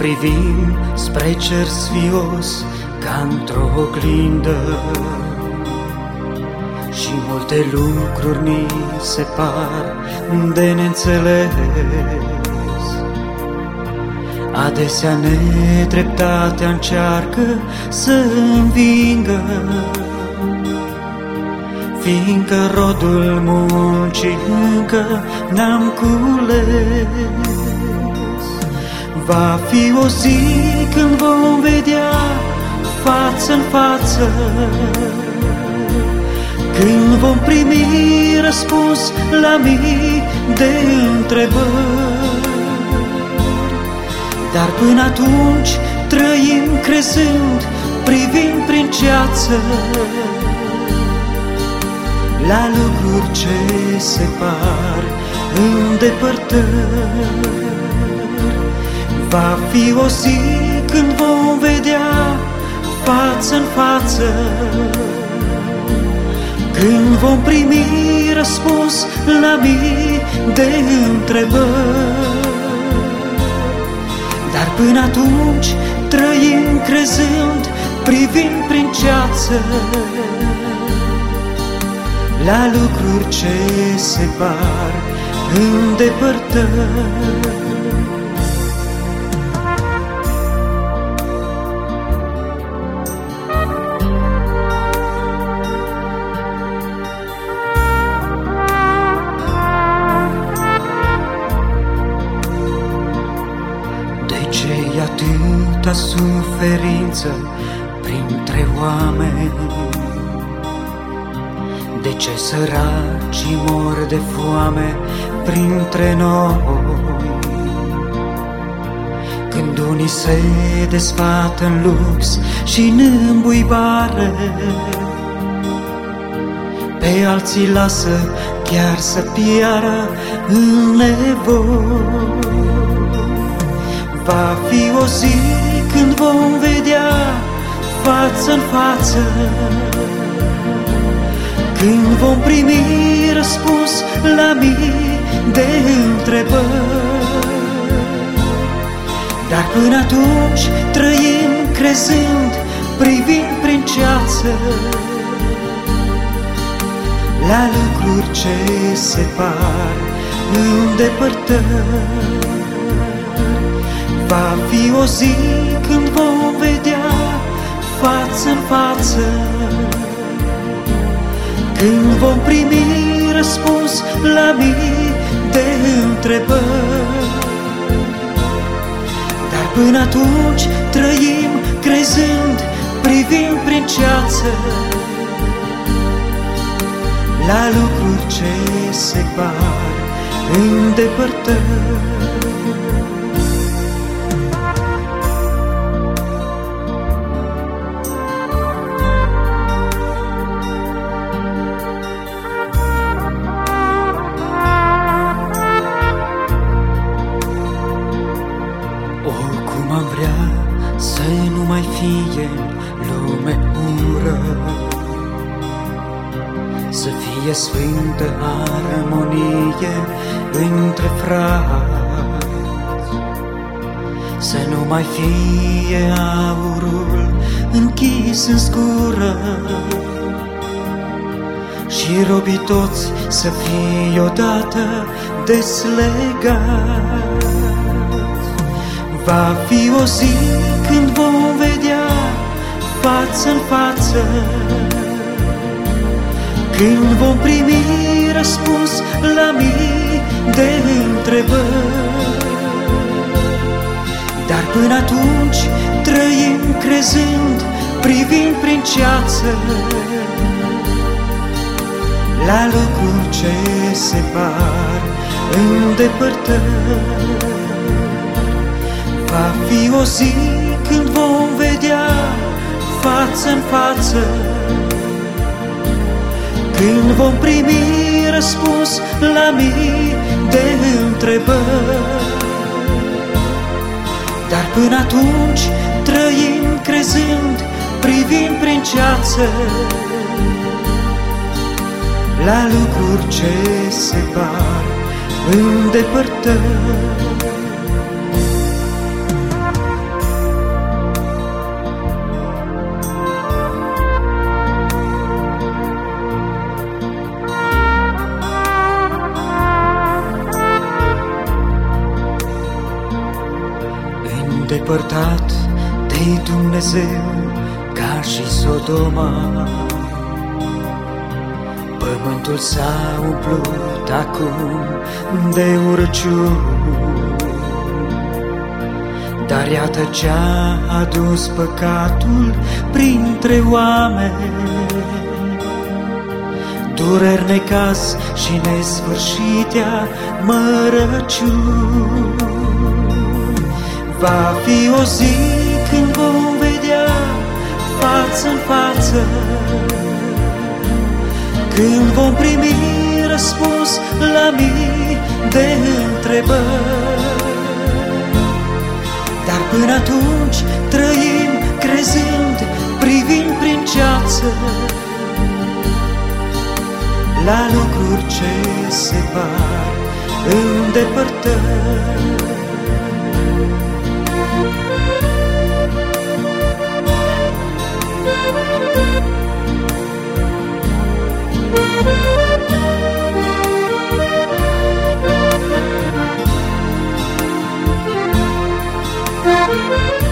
Acum privim spre cer sfios ca într-o oglindă. Și multe lucruri ni se par de neînțeles. Adesea nedreptatea încearcă să învingă Fiindcă rodul muncii încă n-am cules Va fi o zi când vom vedea față în față. Când vom primi răspuns la mii de întrebări. Dar până atunci trăim crezând, privind prin ceață. La lucruri ce se par îndepărtări Va fi o zi când vom vedea față în față. Când vom primi răspuns la mii de întrebări. Dar până atunci trăim crezând, privind prin ceață. La lucruri ce se par îndepărtări oameni? De ce săracii mor de foame printre noi? Când unii se desfată în lux și în îmbuibare, pe alții lasă chiar să piară în nevoi. Va fi o zi când vom vedea față în față. Când vom primi răspuns la mii de întrebări. Dar până atunci trăim crezând, privind prin ceață. La lucruri ce se par îndepărtări. Va fi o zi când vom vedea față în față. Când vom primi răspuns la mii de întrebări. Dar până atunci trăim crezând, privind prin ceață. La lucruri ce se par îndepărtări. fie sfântă armonie între frați. Să nu mai fie aurul închis în scură Și robii toți să fie odată deslegați. Va fi o zi când vom vedea față în față. Când vom primi răspuns la mii de întrebări. Dar până atunci trăim crezând, privind prin ceață La lucruri ce se par îndepărtări. Va fi o zi când vom vedea față în față Când vom primi răspuns la mii de întrebări. Dar până atunci trăim crezând, privind prin ceață La lucruri ce se par îndepărtări îndepărtat de Dumnezeu ca și Sodoma. Pământul s-a umplut acum de urăciuni, dar iată ce-a adus păcatul printre oameni. Dureri, necas și nesfârșitea mărăciuni. Va fi o zi când vom vedea față în față, când vom primi răspuns la mii de întrebări. Dar până atunci trăim crezând, privind prin ceață la lucruri ce se par îndepărtări. Música